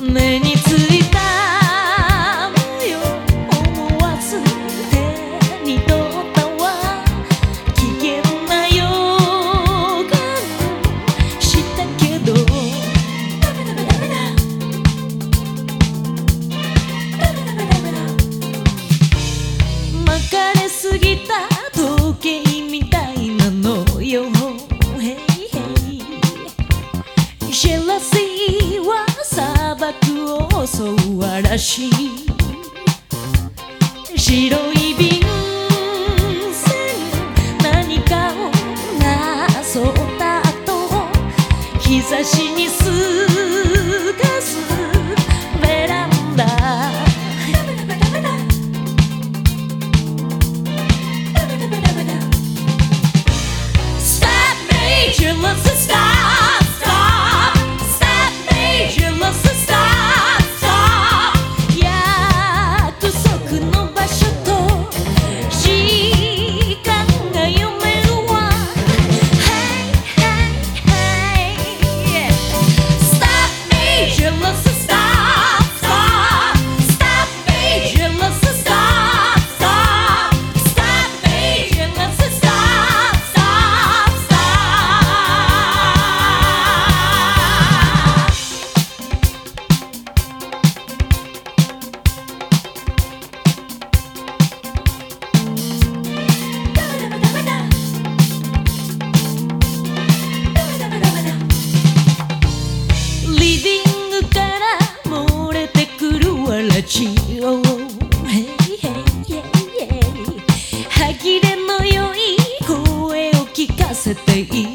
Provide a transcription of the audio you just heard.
目についたのよ思わず手に取ったわ危険な予感したけどダメダメダメだダメダメダメだ巻かれすぎた時計漠を襲う嵐白い便線何かをなぞった後日差しにする let you Hey hey yeah yeah 歯切れの良い声を聞かせていい